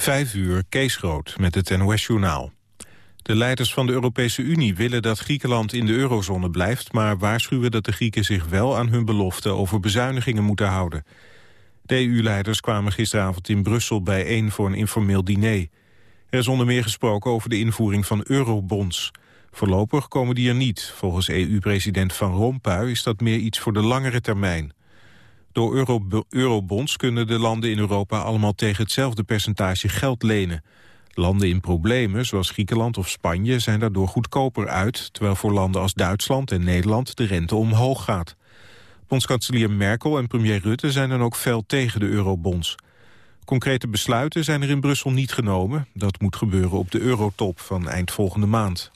Vijf uur, Kees Groot, met het NOS-journaal. De leiders van de Europese Unie willen dat Griekenland in de eurozone blijft... maar waarschuwen dat de Grieken zich wel aan hun belofte over bezuinigingen moeten houden. De EU-leiders kwamen gisteravond in Brussel bijeen voor een informeel diner. Er is onder meer gesproken over de invoering van eurobonds. Voorlopig komen die er niet. Volgens EU-president Van Rompuy is dat meer iets voor de langere termijn. Door euro eurobonds kunnen de landen in Europa allemaal tegen hetzelfde percentage geld lenen. Landen in problemen, zoals Griekenland of Spanje, zijn daardoor goedkoper uit... terwijl voor landen als Duitsland en Nederland de rente omhoog gaat. Bondskanselier Merkel en premier Rutte zijn dan ook fel tegen de eurobonds. Concrete besluiten zijn er in Brussel niet genomen. Dat moet gebeuren op de eurotop van eind volgende maand.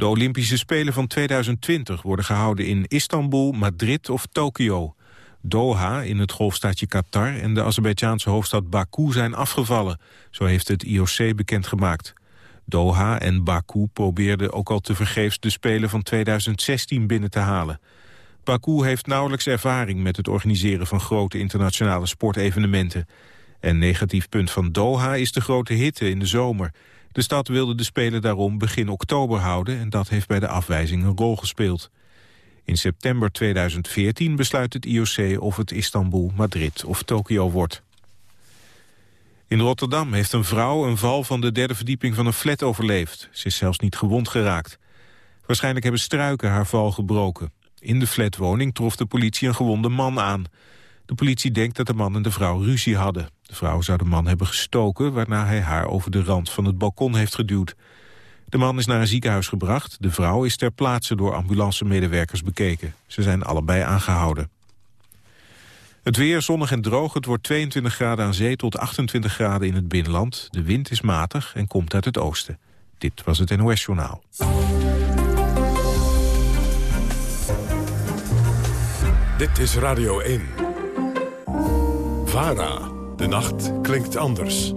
De Olympische Spelen van 2020 worden gehouden in Istanbul, Madrid of Tokio. Doha in het golfstaatje Qatar en de Azerbeidzjaanse hoofdstad Baku zijn afgevallen. Zo heeft het IOC bekendgemaakt. Doha en Baku probeerden ook al tevergeefs de Spelen van 2016 binnen te halen. Baku heeft nauwelijks ervaring met het organiseren van grote internationale sportevenementen. En negatief punt van Doha is de grote hitte in de zomer. De stad wilde de Spelen daarom begin oktober houden... en dat heeft bij de afwijzing een rol gespeeld. In september 2014 besluit het IOC of het Istanbul, Madrid of Tokio wordt. In Rotterdam heeft een vrouw een val van de derde verdieping van een flat overleefd. Ze is zelfs niet gewond geraakt. Waarschijnlijk hebben struiken haar val gebroken. In de flatwoning trof de politie een gewonde man aan. De politie denkt dat de man en de vrouw ruzie hadden. De vrouw zou de man hebben gestoken... waarna hij haar over de rand van het balkon heeft geduwd. De man is naar een ziekenhuis gebracht. De vrouw is ter plaatse door ambulancemedewerkers bekeken. Ze zijn allebei aangehouden. Het weer zonnig en droog. Het wordt 22 graden aan zee tot 28 graden in het binnenland. De wind is matig en komt uit het oosten. Dit was het NOS Journaal. Dit is Radio 1. VARA. De nacht klinkt anders.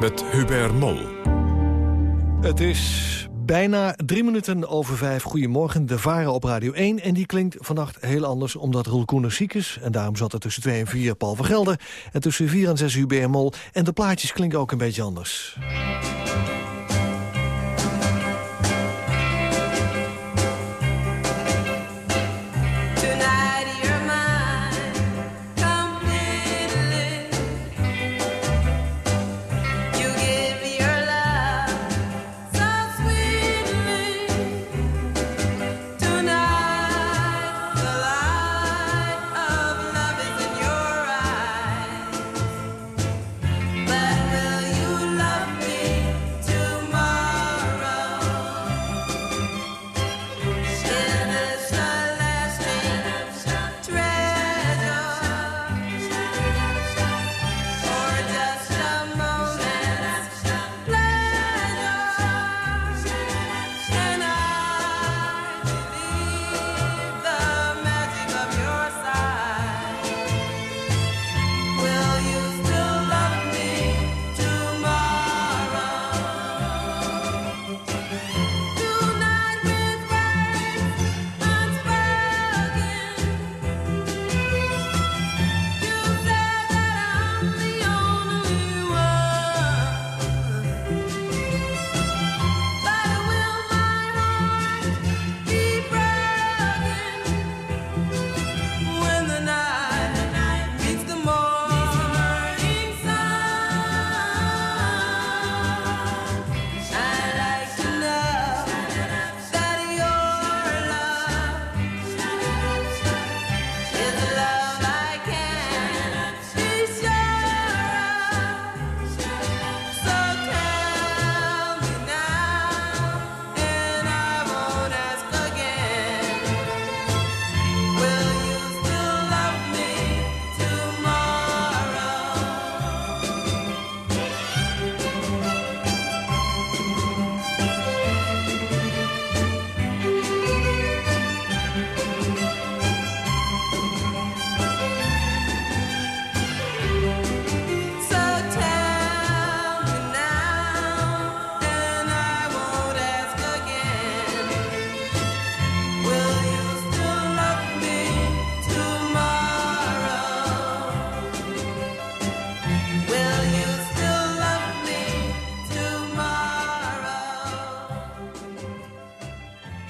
Met Hubert Mol. Het is bijna drie minuten over vijf. Goedemorgen, de Varen op Radio 1. En die klinkt vannacht heel anders omdat Roel ziek is. En daarom zat er tussen twee en vier Paul van Gelder. En tussen vier en zes Hubert Mol. En de plaatjes klinken ook een beetje anders.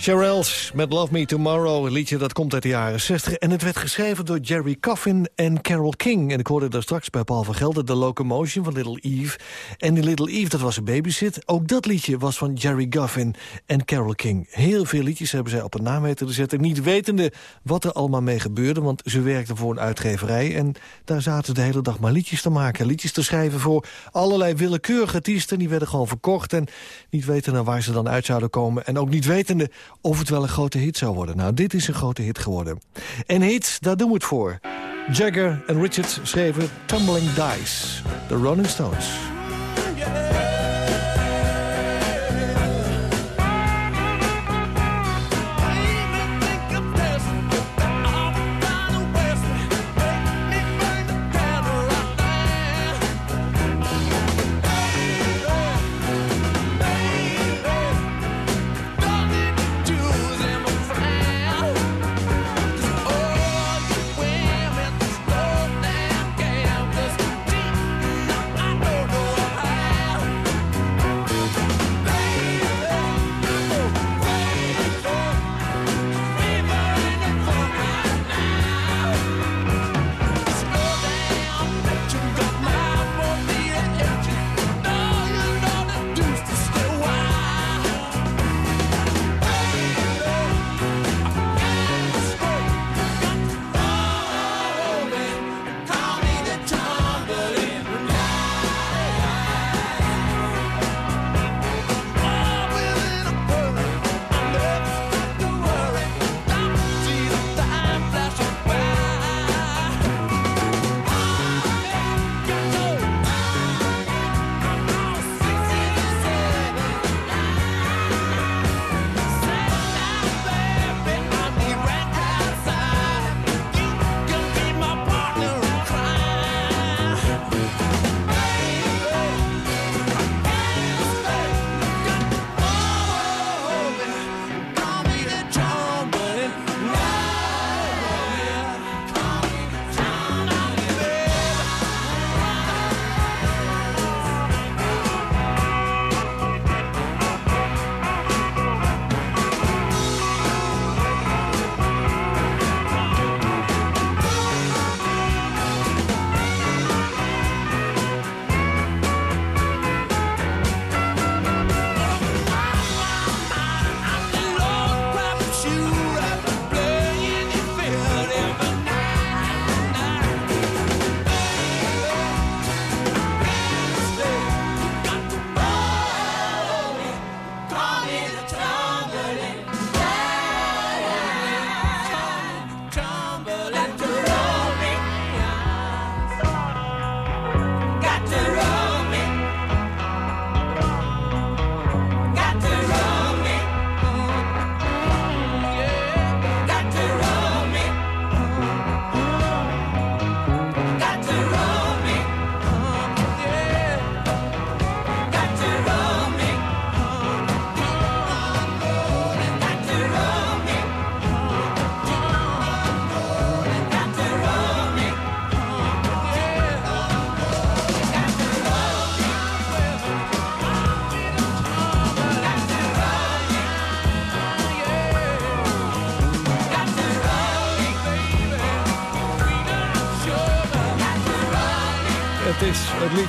Sherelles met Love Me Tomorrow, een liedje dat komt uit de jaren 60. En het werd geschreven door Jerry Coffin en Carol King. En ik hoorde daar straks bij Paul van Gelder de Locomotion van Little Eve. En die Little Eve, dat was een babysit. Ook dat liedje was van Jerry Coffin en Carol King. Heel veel liedjes hebben zij op een naam weten te zetten. Niet wetende wat er allemaal mee gebeurde, want ze werkten voor een uitgeverij. En daar zaten ze de hele dag maar liedjes te maken. Liedjes te schrijven voor allerlei willekeurige artiesten. Die werden gewoon verkocht en niet wetende waar ze dan uit zouden komen. En ook niet wetende of het wel een grote hit zou worden. Nou, dit is een grote hit geworden. En hits, daar doen we het voor. Jagger en Richards schreven Tumbling Dice, The Rolling Stones.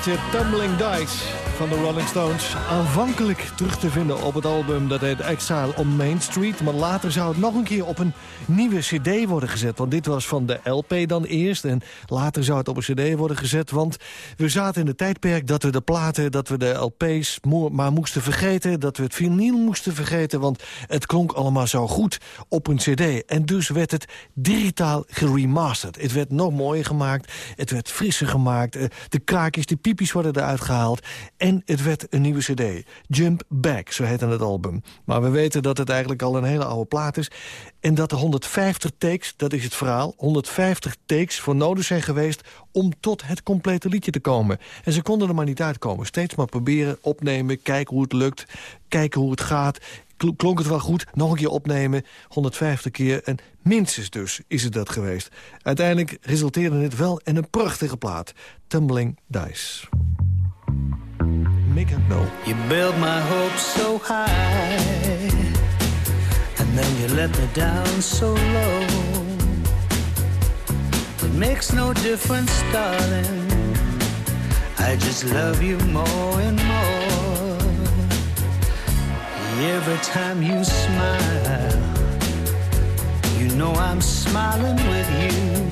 Tumbling Dice van de Rolling Stones. Aanvankelijk terug te vinden op het album dat heet Exile on Main Street. Maar later zou het nog een keer op een nieuwe cd worden gezet. Want dit was van de LP dan eerst. En later zou het op een cd worden gezet. Want we zaten in het tijdperk dat we de platen, dat we de LP's maar moesten vergeten. Dat we het vinyl moesten vergeten. Want het klonk allemaal zo goed op een cd. En dus werd het digitaal geremasterd. Het werd nog mooier gemaakt. Het werd frisser gemaakt. Eh, de kraakjes, de piepjes worden eruit gehaald. En het werd een nieuwe cd. Jump Back, zo heette het album. Maar we weten dat het eigenlijk al een hele oude plaat is. En dat er 150 takes, dat is het verhaal... 150 takes voor nodig zijn geweest om tot het complete liedje te komen. En ze konden er maar niet uitkomen. Steeds maar proberen, opnemen, kijken hoe het lukt... kijken hoe het gaat. Klonk het wel goed, nog een keer opnemen, 150 keer... en minstens dus is het dat geweest. Uiteindelijk resulteerde het wel in een prachtige plaat. Tumbling Dice. Make. You build my hopes so high and then you let me down so low. It makes no difference, darling. I just love you more and more. Every time you smile, you know I'm smiling with you.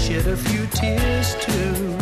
Shed a few tears too.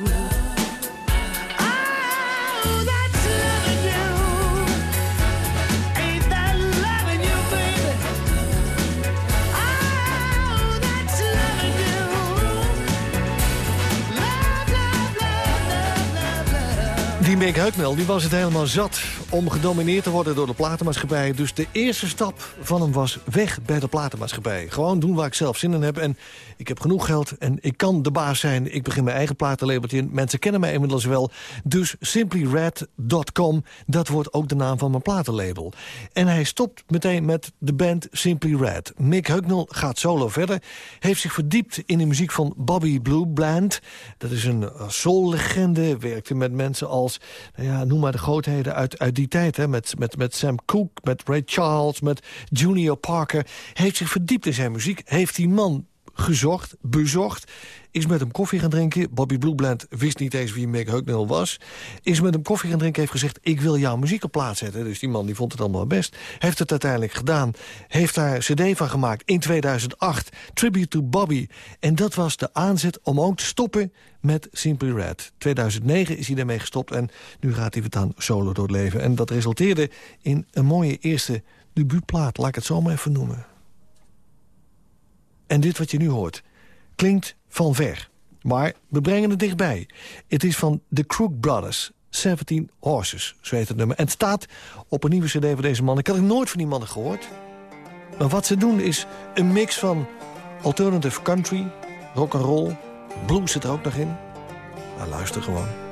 Mick Hucknell die was het helemaal zat om gedomineerd te worden door de platenmaatschappij. Dus de eerste stap van hem was weg bij de platenmaatschappij. Gewoon doen waar ik zelf zin in heb. En ik heb genoeg geld en ik kan de baas zijn. Ik begin mijn eigen platenlabeltje. Mensen kennen mij inmiddels wel. Dus simplyred.com, dat wordt ook de naam van mijn platenlabel. En hij stopt meteen met de band Simply Red. Mick Hucknall gaat solo verder. Heeft zich verdiept in de muziek van Bobby Blue Bland. Dat is een soul-legende. Werkte met mensen als, nou ja, noem maar de grootheden uit, uit tijd. Met, met, met Sam Cooke, met Ray Charles, met Junior Parker. Heeft zich verdiept in zijn muziek. Heeft die man gezocht, bezocht. Is met hem koffie gaan drinken. Bobby Bluebland wist niet eens wie Mick Hucknall was. Is met hem koffie gaan drinken, heeft gezegd... ik wil jouw muziek op plaats zetten. Dus die man die vond het allemaal best. Heeft het uiteindelijk gedaan. Heeft daar cd van gemaakt in 2008. Tribute to Bobby. En dat was de aanzet om ook te stoppen met Simply Red. 2009 is hij daarmee gestopt en nu gaat hij het dan solo door het leven. En dat resulteerde in een mooie eerste debuutplaat. Laat ik het zo maar even noemen. En dit wat je nu hoort, klinkt van ver. Maar we brengen het dichtbij. Het is van The Crook Brothers, 17 Horses, zo heet het nummer. En het staat op een nieuwe cd van deze man. Ik had het nooit van die mannen gehoord. Maar wat ze doen is een mix van alternative country, rock and roll, blues zit er ook nog in. Nou, luister gewoon.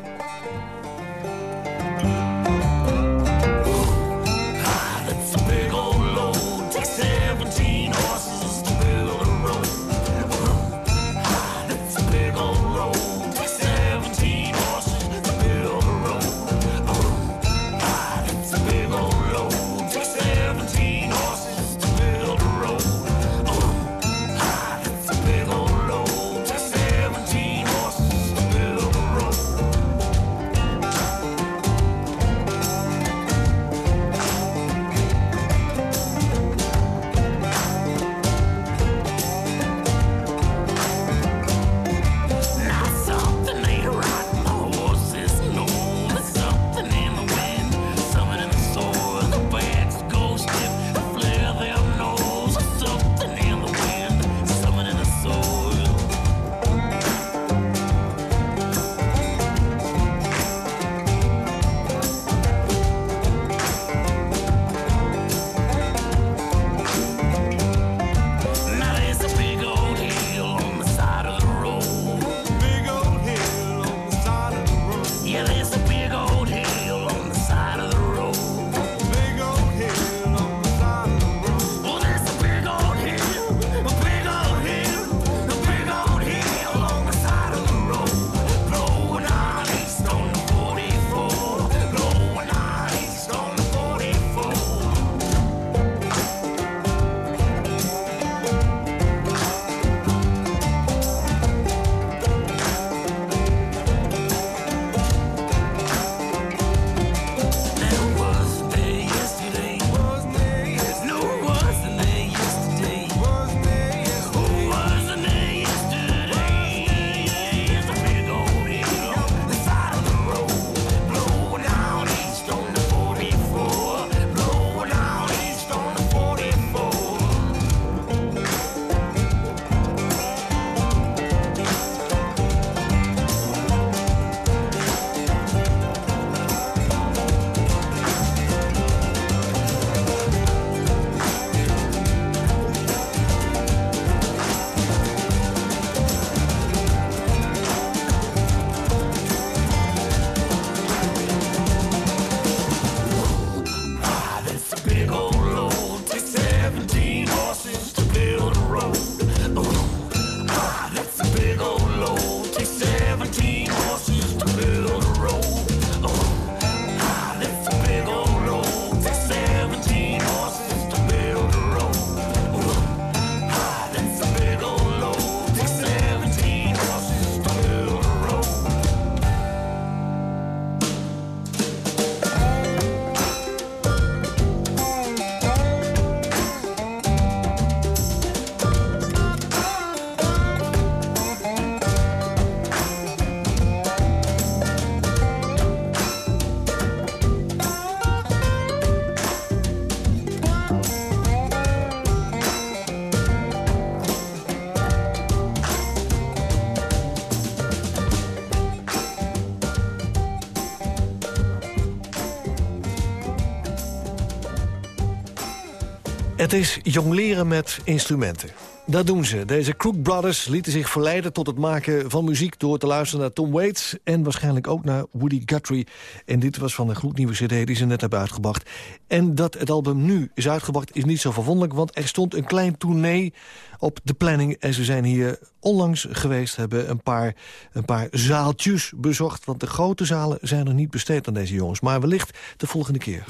Het is jongleren met instrumenten. Dat doen ze. Deze Crook Brothers lieten zich verleiden tot het maken van muziek... door te luisteren naar Tom Waits en waarschijnlijk ook naar Woody Guthrie. En dit was van een gloednieuwe cd die ze net hebben uitgebracht. En dat het album nu is uitgebracht is niet zo verwonderlijk... want er stond een klein tournee op de planning. En ze zijn hier onlangs geweest, hebben een paar, een paar zaaltjes bezocht... want de grote zalen zijn er niet besteed aan deze jongens. Maar wellicht de volgende keer.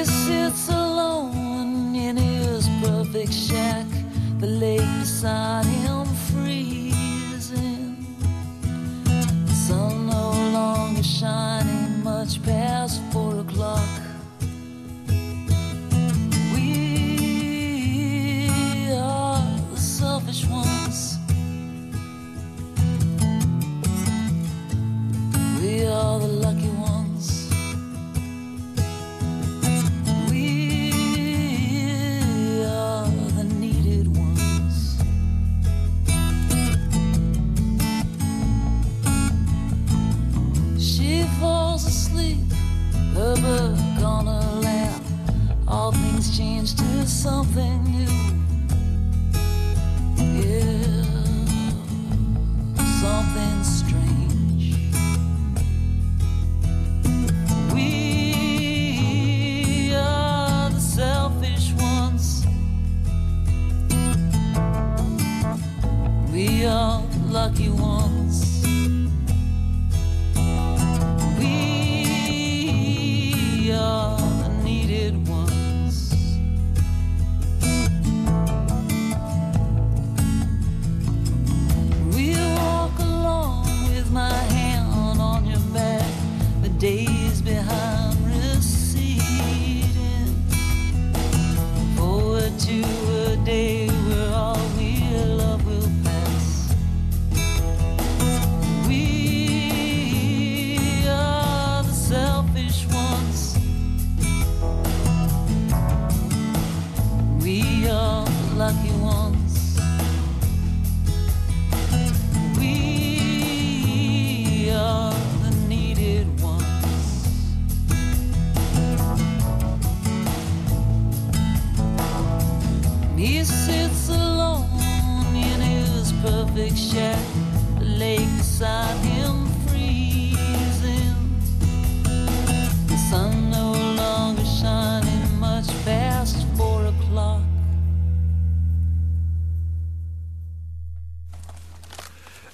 Guess it's a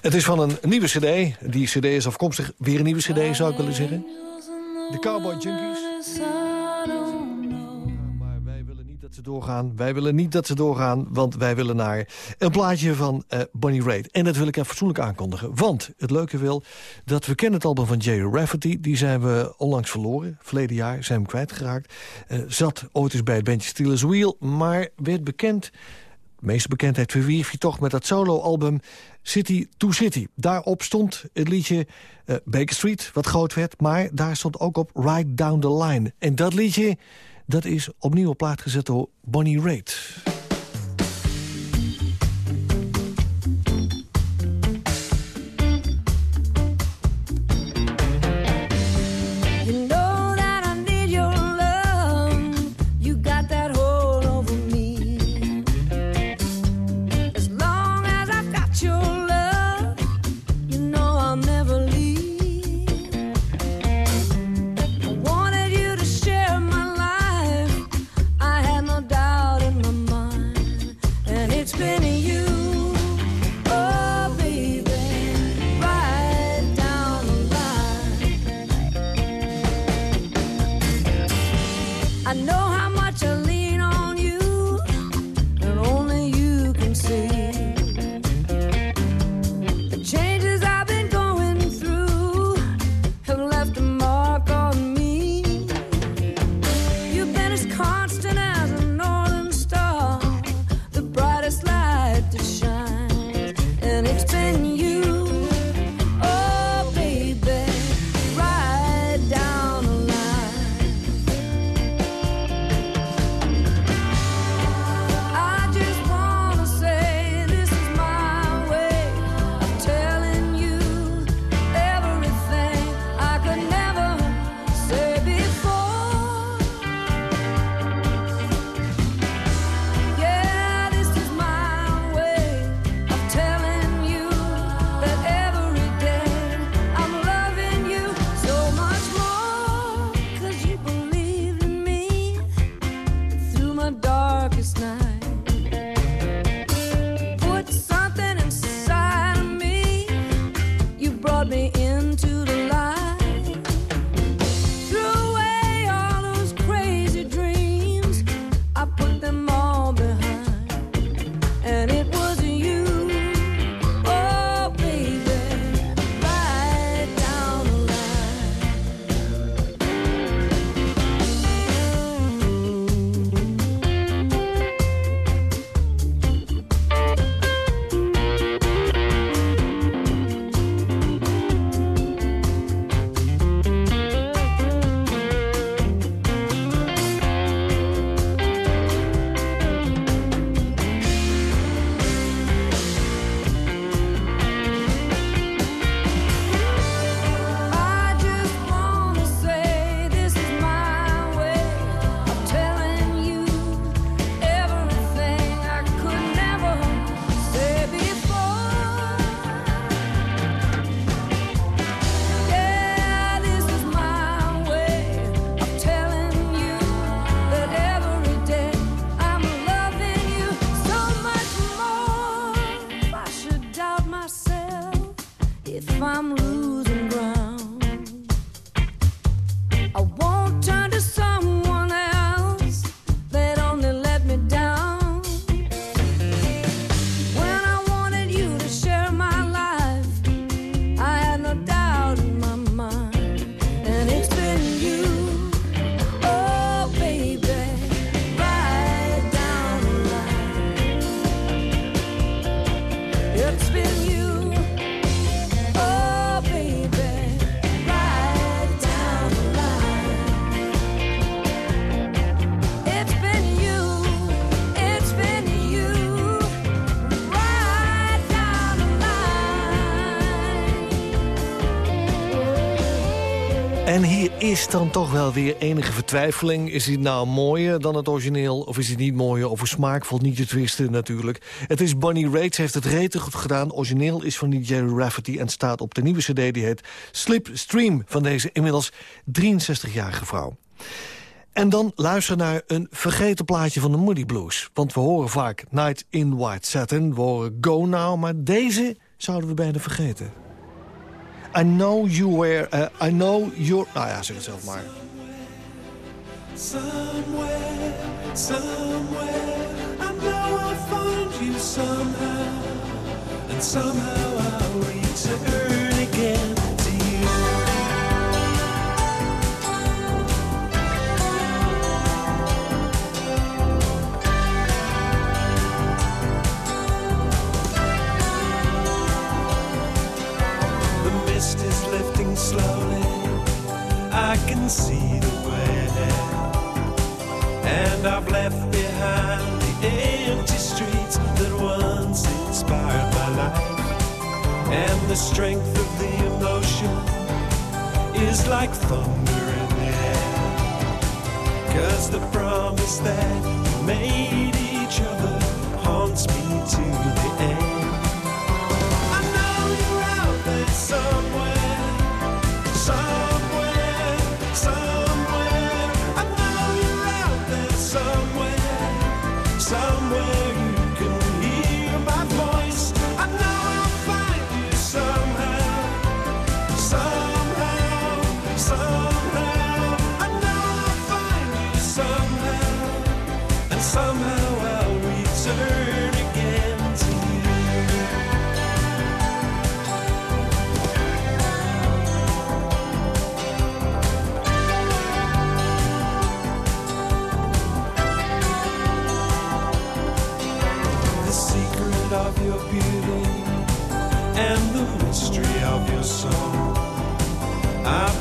Het is van een nieuwe cd. Die cd is afkomstig. Weer een nieuwe cd, zou ik willen zeggen. De Cowboy Junkies. Maar wij willen niet dat ze doorgaan. Wij willen niet dat ze doorgaan, want wij willen naar een plaatje van eh, Bonnie Raitt. En dat wil ik even fatsoenlijk aankondigen. Want het leuke wil dat we kennen het album van Jay Rafferty. Die zijn we onlangs verloren. Verleden jaar zijn we kwijtgeraakt. Eh, zat ooit eens bij het bandje Steelers Wheel, maar werd bekend... Meeste bekendheid verwierf hij toch met dat solo-album City to City. Daarop stond het liedje eh, Baker Street, wat groot werd... maar daar stond ook op Ride Down the Line. En dat liedje dat is opnieuw op plaat gezet door Bonnie Raitt. Is dan toch wel weer enige vertwijfeling. Is hij nou mooier dan het origineel of is hij niet mooier? Over smaak valt niet te twisten natuurlijk. Het is Bonnie Raitt, heeft het rete goed gedaan. Origineel is van die Jerry Rafferty en staat op de nieuwe cd... die heet Slipstream van deze inmiddels 63-jarige vrouw. En dan luister naar een vergeten plaatje van de Moody Blues. Want we horen vaak Night in White Satin, we horen Go Now... maar deze zouden we bijna vergeten. I know you were, uh, I know you're... Nou ja, zeg het zelf maar. Somewhere, somewhere, I know I'll find you somehow, and somehow I'll return again can see the way. And I've left behind the empty streets that once inspired my life. And the strength of the emotion is like thunder in the air. Cause the promise that we made each other haunts me to the end. I know you're out there somewhere, somewhere,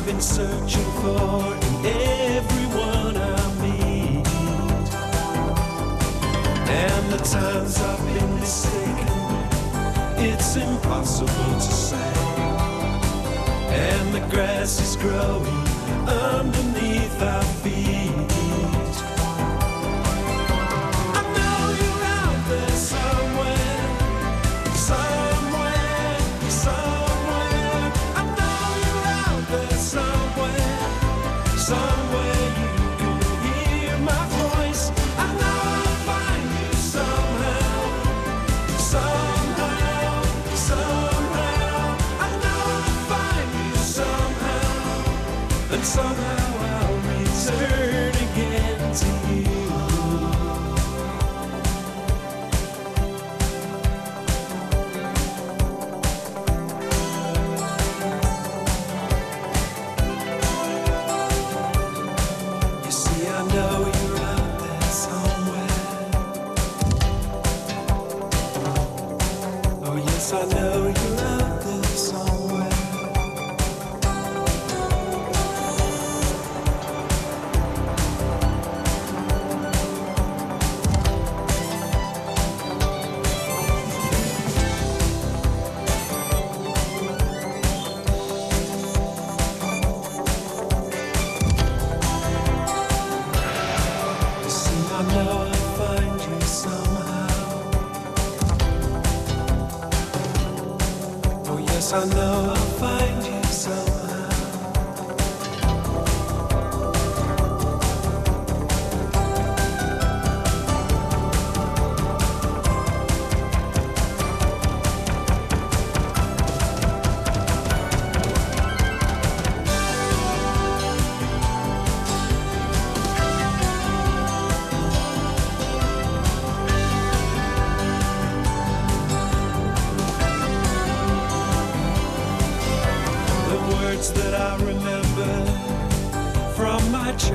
I've been searching for in everyone I meet, and the times I've been mistaken, it's impossible to say. And the grass is growing underneath our feet.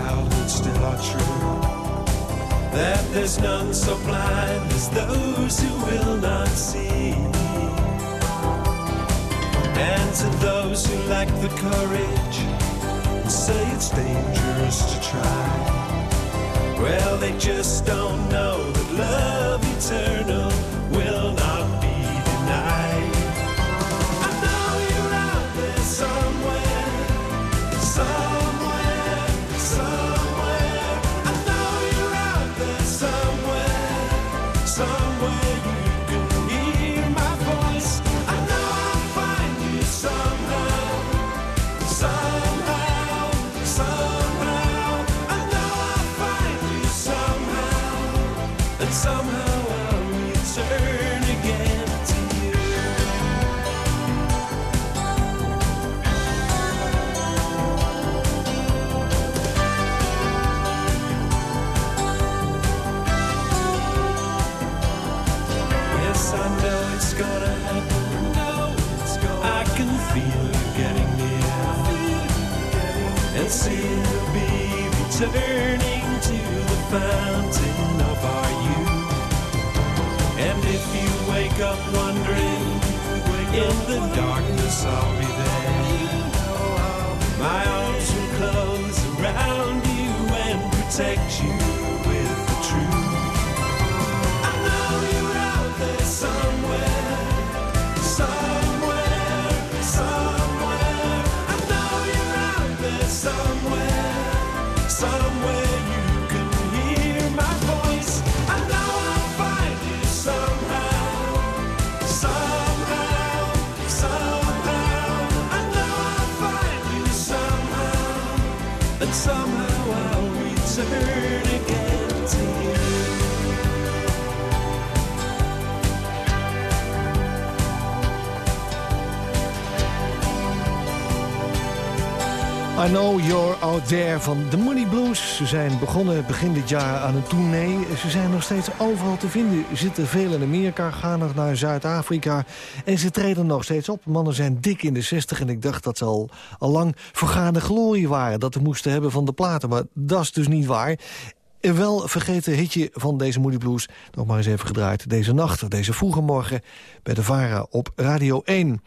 Childhood still are true. That there's none so blind as those who will not see. And to those who lack the courage, and say it's dangerous to try. Well, they just don't know that love eternal returning to the fountain of our youth. And if you wake up wondering, in the darkness I'll be there. My arms will close around you and protect you Out There van de Money Blues. Ze zijn begonnen begin dit jaar aan een tournee. Ze zijn nog steeds overal te vinden. Zitten veel in Amerika, gaan nog naar Zuid-Afrika. En ze treden nog steeds op. Mannen zijn dik in de 60 en ik dacht dat ze al, al lang vergaande glorie waren. Dat we moesten hebben van de platen. Maar dat is dus niet waar. Een wel vergeten hitje van deze Moody Blues. Nog maar eens even gedraaid deze nacht, deze vroege morgen... bij de VARA op Radio 1.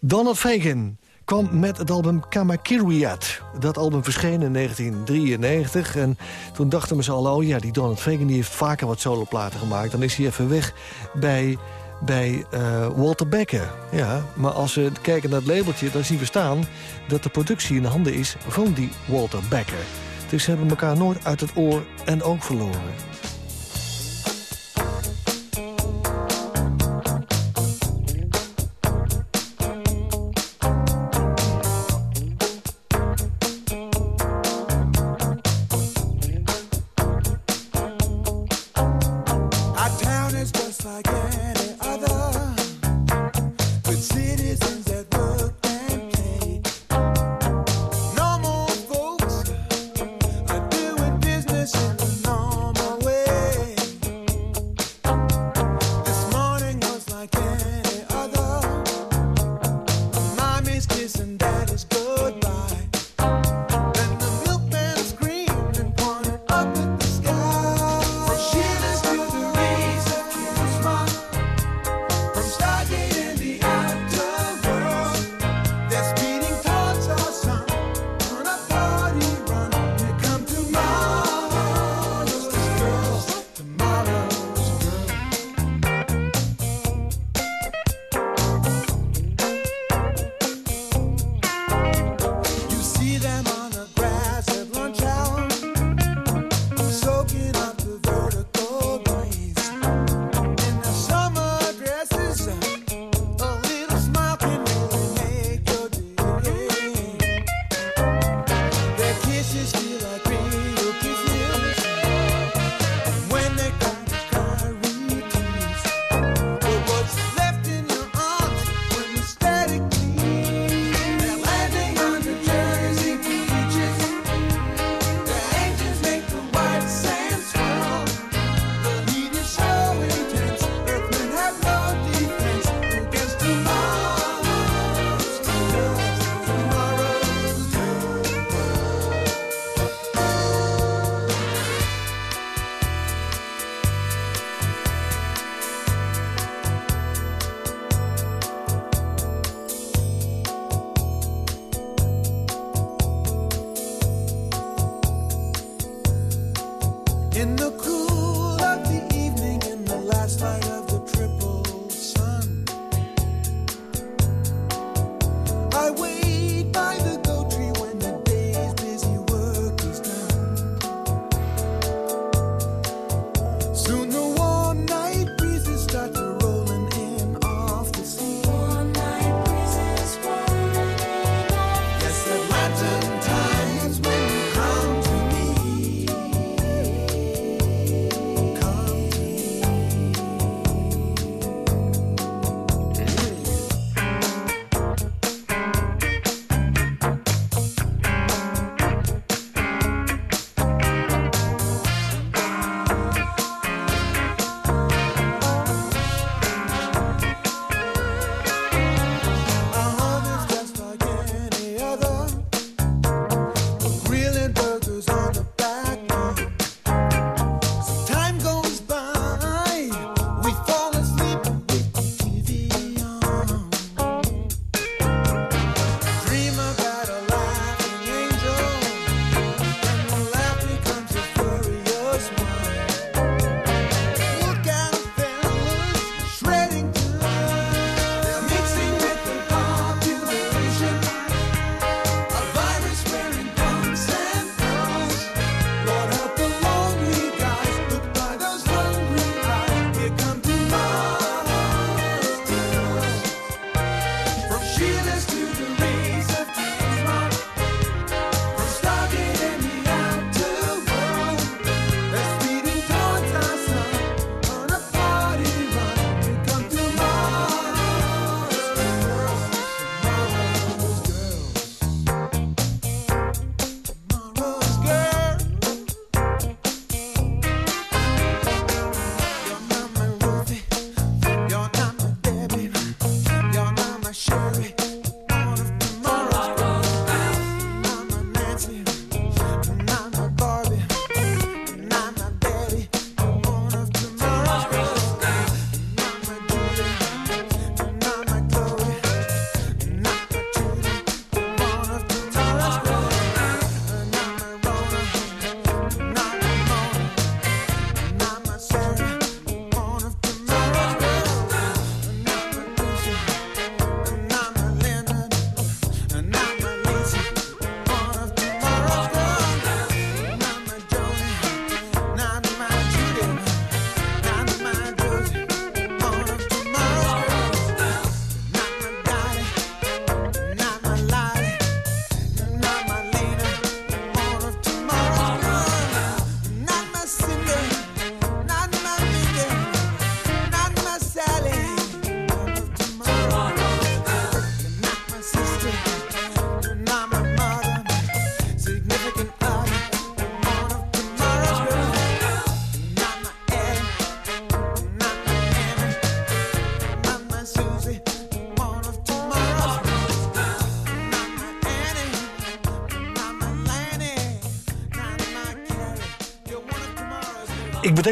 Donald Fagan kwam met het album Kamakiriat. Dat album verscheen in 1993. En toen dachten we allen... oh ja, die Donald Fagan die heeft vaker wat soloplaten gemaakt. Dan is hij even weg bij, bij eh, Walter Becker. Ja, maar als we kijken naar het labeltje... dan zien we staan dat de productie in handen is van die Walter Becker. Dus ze hebben elkaar nooit uit het oor en oog verloren.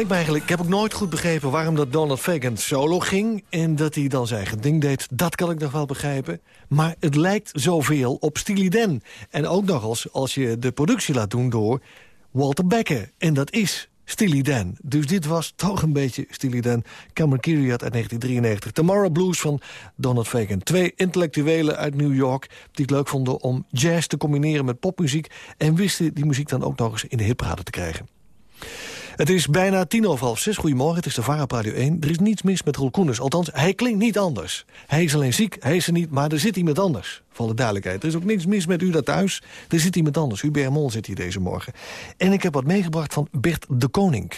Eigenlijk, ik heb ook nooit goed begrepen... waarom dat Donald Fagan solo ging en dat hij dan zijn eigen ding deed. Dat kan ik nog wel begrijpen. Maar het lijkt zoveel op Steely Dan. En ook nog als, als je de productie laat doen door Walter Becker. En dat is Steely Dan. Dus dit was toch een beetje Steely Dan. Cameron Kiriat uit 1993. Tomorrow Blues van Donald Fagan. Twee intellectuelen uit New York die het leuk vonden om jazz te combineren met popmuziek... en wisten die muziek dan ook nog eens in de hitparade te krijgen. Het is bijna tien over half zes. Goedemorgen, het is de VARA Radio 1. Er is niets mis met Roel. Althans, hij klinkt niet anders. Hij is alleen ziek, hij is er niet, maar er zit iemand anders. Voor de duidelijkheid. Er is ook niks mis met u daar thuis. Er zit iemand anders. Hubert Mol zit hier deze morgen. En ik heb wat meegebracht van Bert de Koning.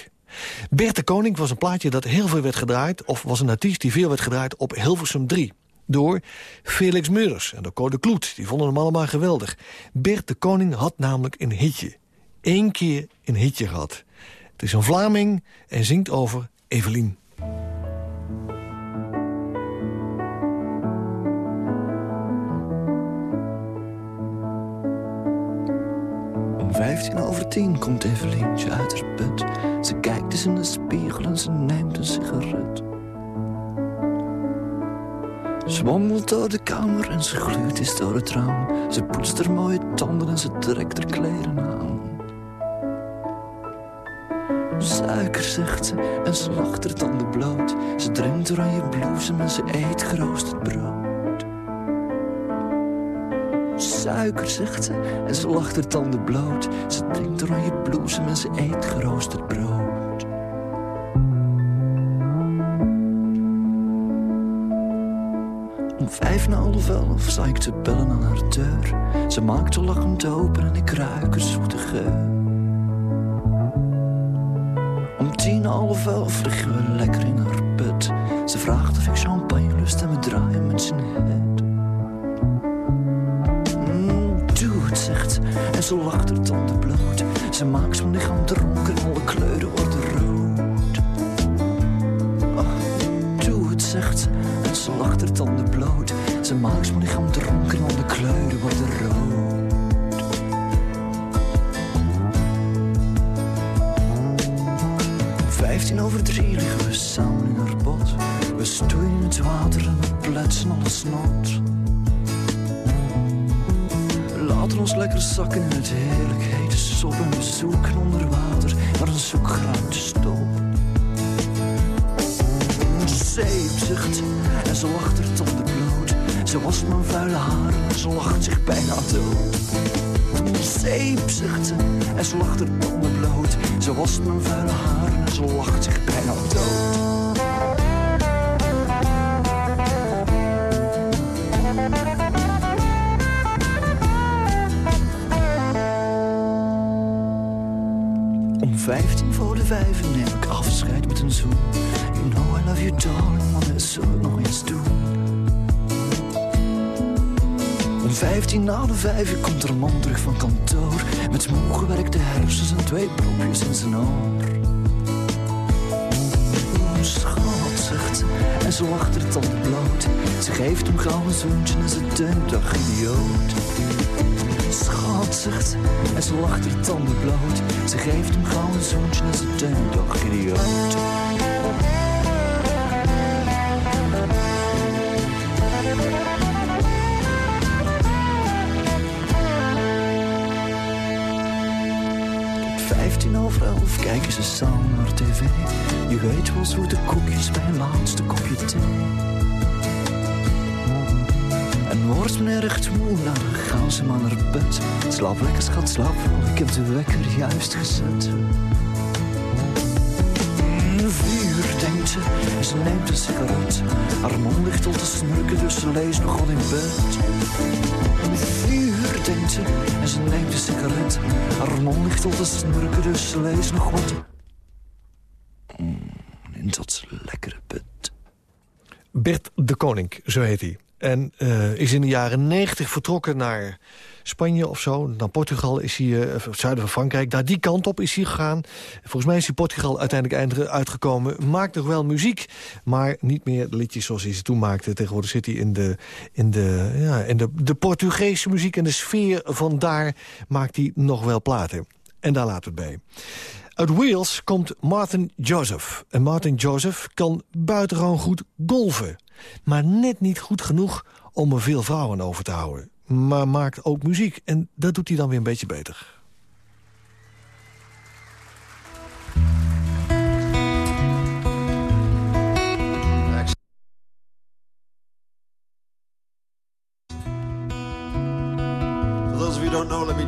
Bert de Koning was een plaatje dat heel veel werd gedraaid... of was een artiest die veel werd gedraaid op Hilversum 3 door Felix Meurders en door Code Kloet. Die vonden hem allemaal geweldig. Bert de Koning had namelijk een hitje. Eén keer een hitje gehad. Het is een Vlaming en zingt over Evelien. Om vijftien over tien komt Evelientje uit haar bed. Ze kijkt eens in de spiegel en ze neemt een sigaret. Ze wandelt door de kamer en ze gluurt eens door het raam. Ze poetst haar mooie tanden en ze trekt haar kleren aan. Suiker, zegt ze, en ze lacht haar tanden bloot. Ze drinkt oranje bloesem en ze eet geroosterd brood. Suiker, zegt ze, en ze lacht haar tanden bloot. Ze drinkt oranje bloesem en ze eet geroosterd brood. Om vijf na half elf sta ik te bellen aan haar deur. Ze maakt al lachend open en ik ruik een zoete geur. Om tien half elf liggen we lekker in haar bed. Ze vraagt of ik champagne lust en we draaien met z'n head. Mm, doe het, zegt ze, en ze lacht haar tanden bloot. Ze maakt mijn lichaam dronken en alle kleuren worden rood. Ach, doe het, zegt ze, en ze lacht haar tanden bloot. Ze maakt mijn lichaam ze, en ze lacht haar tanden bloot. Ze wast mijn vuile haren en ze lacht zich bijna dood. Om vijftien voor de vijf neem ik afscheid met een zoen. You know I love you darling, maar dat zullen nog doen. Om vijftien na de vijf komt er man terug van kantoor. Met moe gewerkte hersens en twee propjes in zijn oor. Oeh, Schat, zegt ze, en ze lacht haar tanden bloot. Ze geeft hem gauw een zoentje en ze denkt, ach idioot. Schat, zegt ze, en ze lacht haar tanden bloot. Ze geeft hem gauw een zoentje en ze denkt, ach idioot. Kijken ze samen naar tv. Je weet wel zoete koekjes bij laatste kopje thee. En wordt meneer echt moe, nou dan gaan ze maar naar bed. Slaap lekker, schat, slaap wel, ik heb de wekker juist gezet. Vuur, denkt ze, ze neemt een sigaret. Haar ligt al te snurken, dus ze leest nog wat in bed. Ze, en ze neemt een sigaret. Haar mond ligt al te snurken, dus ze leest nog wat. Mm, in dat lekkere bed. Bert de Koning, zo heet hij. En eh, is in de jaren 90 vertrokken naar Spanje of zo, dan Portugal is hij, eh, het zuiden van Frankrijk, daar die kant op is hij gegaan. Volgens mij is hij Portugal uiteindelijk uitgekomen. Maakt nog wel muziek, maar niet meer liedjes zoals hij ze toen maakte. Tegenwoordig zit hij in de, in de, ja, in de, de Portugese muziek en de sfeer van daar maakt hij nog wel platen. En daar laten we het bij. Uit Wales komt Martin Joseph. En Martin Joseph kan buitengewoon goed golven. Maar net niet goed genoeg om er veel vrouwen over te houden maar maakt ook muziek. En dat doet hij dan weer een beetje beter.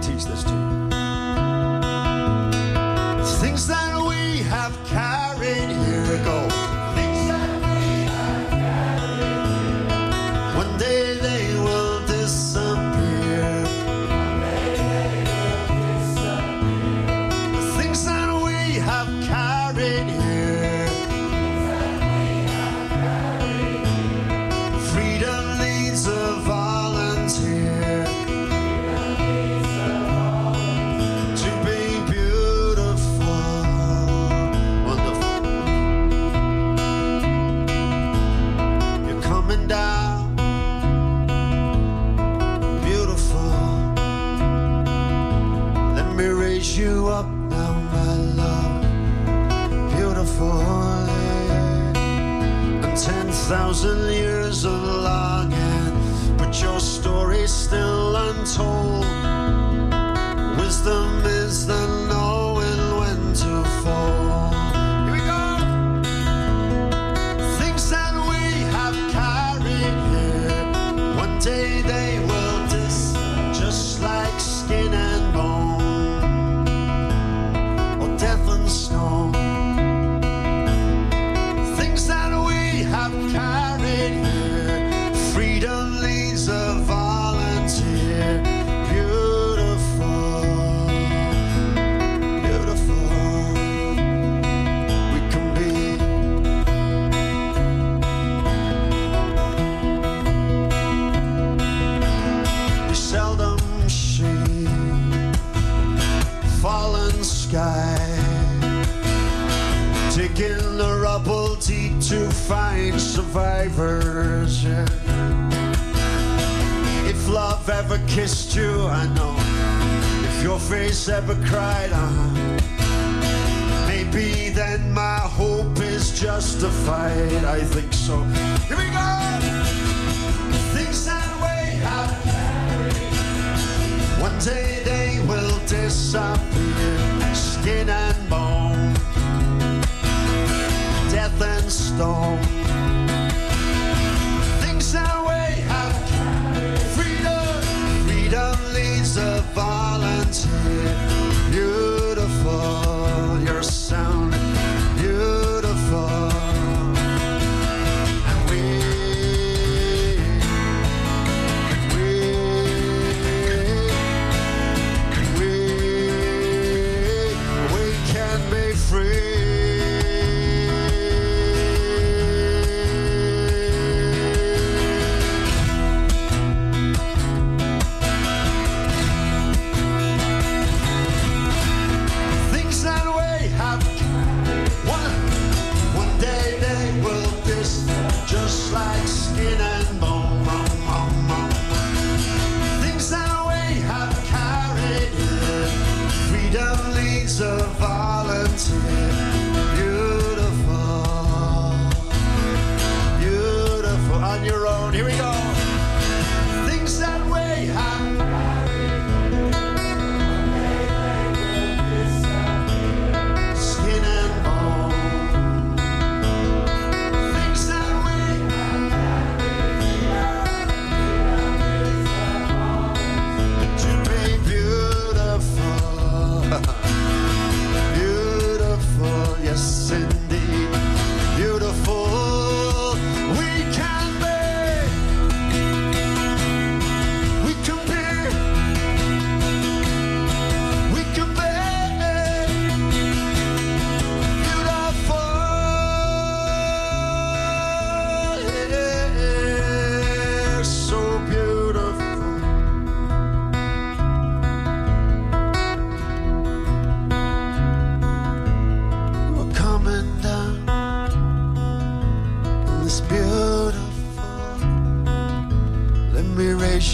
teach this to you. Things that we have carried here go. You up now, my love. Beautiful. And 10,000 years of longing, but you're survivors. Yeah. If love ever kissed you, I know. If your face ever cried, uh -huh. Maybe then my hope is justified. I think so. Here we go. Things that way I One day they will disappear, skin and bone, death and stone. to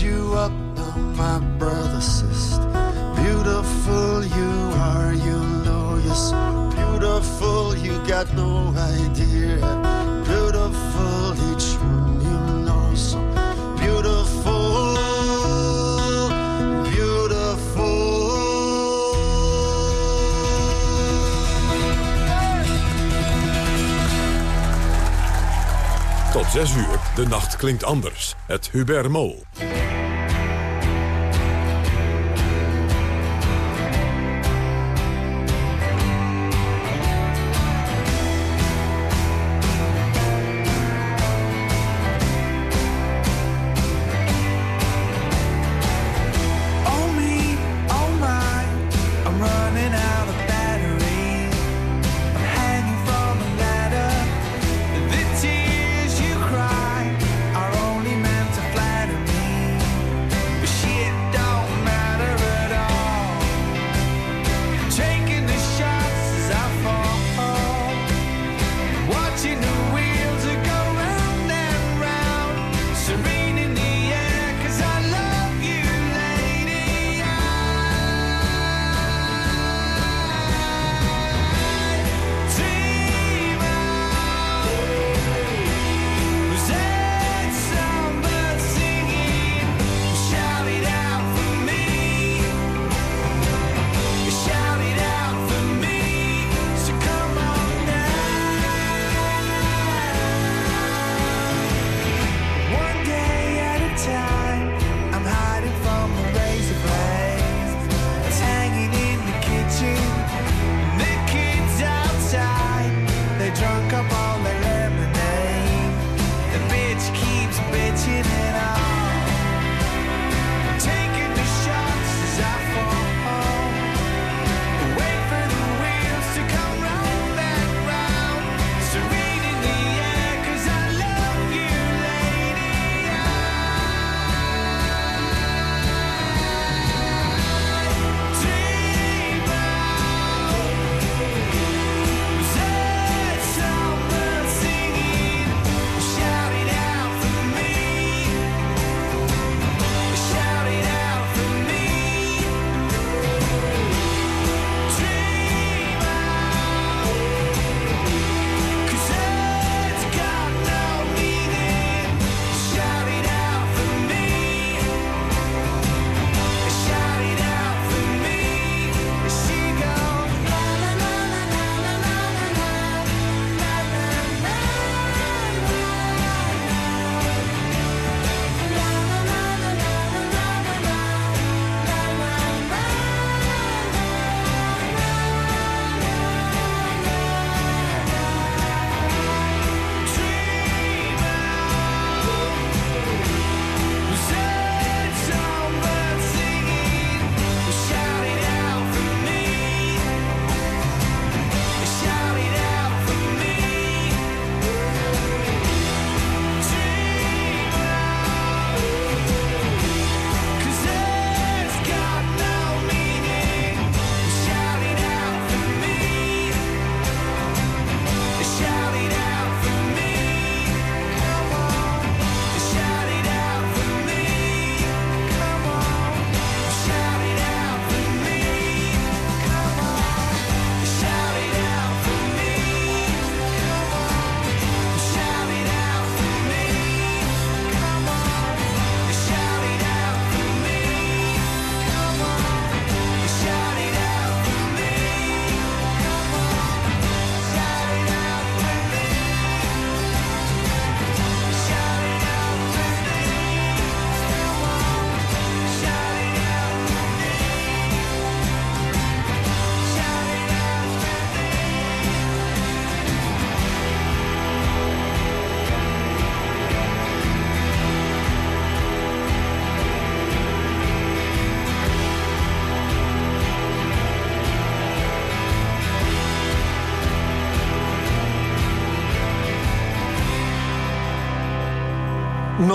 you up now, my brother, sister. Beautiful you are, you know you're so beautiful. You got no idea. Beautiful each one, you know so beautiful. Tot 6 uur, de nacht klinkt anders. Het Hubert Mol.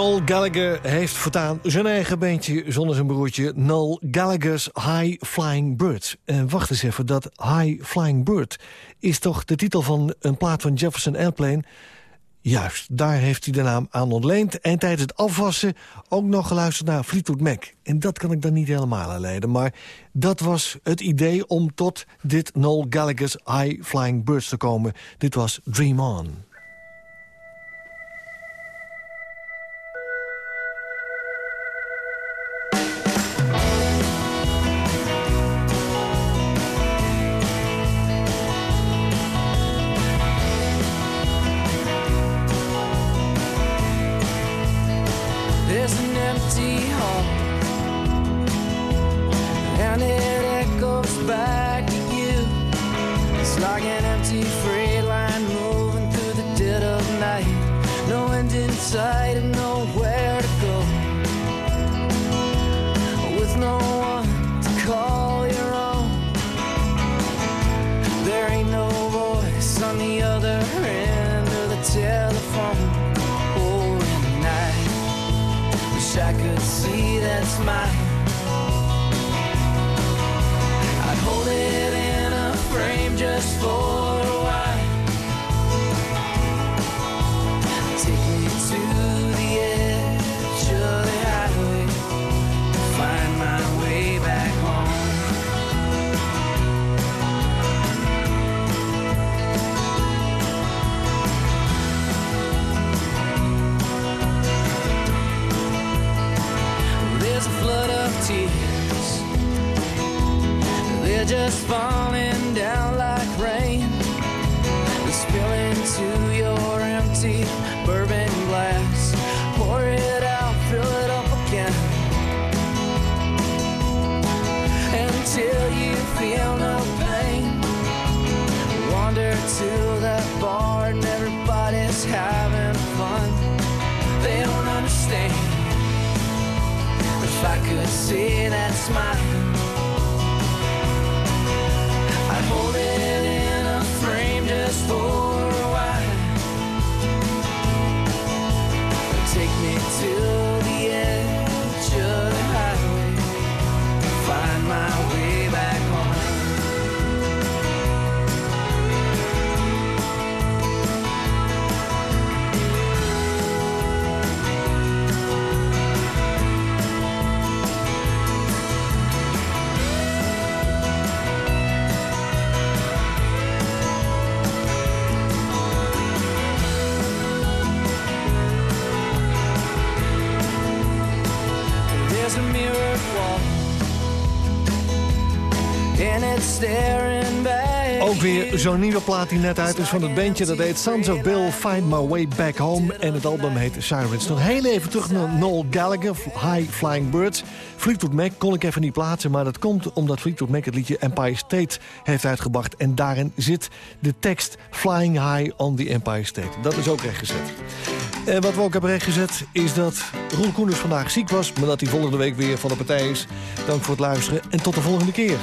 Noel Gallagher heeft voortaan zijn eigen beentje zonder zijn broertje... Noel Gallagher's High Flying Bird. En wacht eens even, dat High Flying Bird... is toch de titel van een plaat van Jefferson Airplane... Juist, daar heeft hij de naam aan ontleend. En tijdens het afwassen ook nog geluisterd naar Fleetwood Mac. En dat kan ik dan niet helemaal herleiden. Maar dat was het idee om tot dit Noel Gallagher's High Flying Birds te komen. Dit was Dream On. And it echoes back to you. It's like an empty freight line moving through the dead of night. No end in sight and nowhere to go. With no one to call your own. There ain't no voice on the other end of the telephone. Oh, and I wish I could see that smile. Just for a while. Take me to the edge of the highway. Find my way back home. There's a flood of tears. They're just falling see that smile, I'd hold it in a frame just for zo'n nieuwe plaat die net uit is van het bandje. Dat heet Sons of Bill, Find My Way Back Home. En het album heet Sirens. Nog heel even terug naar Noel Gallagher, High Flying Birds. Fleetwood Mac kon ik even niet plaatsen. Maar dat komt omdat Fleetwood Mac het liedje Empire State heeft uitgebracht. En daarin zit de tekst Flying High on the Empire State. Dat is ook rechtgezet. En wat we ook hebben rechtgezet is dat Roel Koeners vandaag ziek was... maar dat hij volgende week weer van de partij is. Dank voor het luisteren en tot de volgende keer.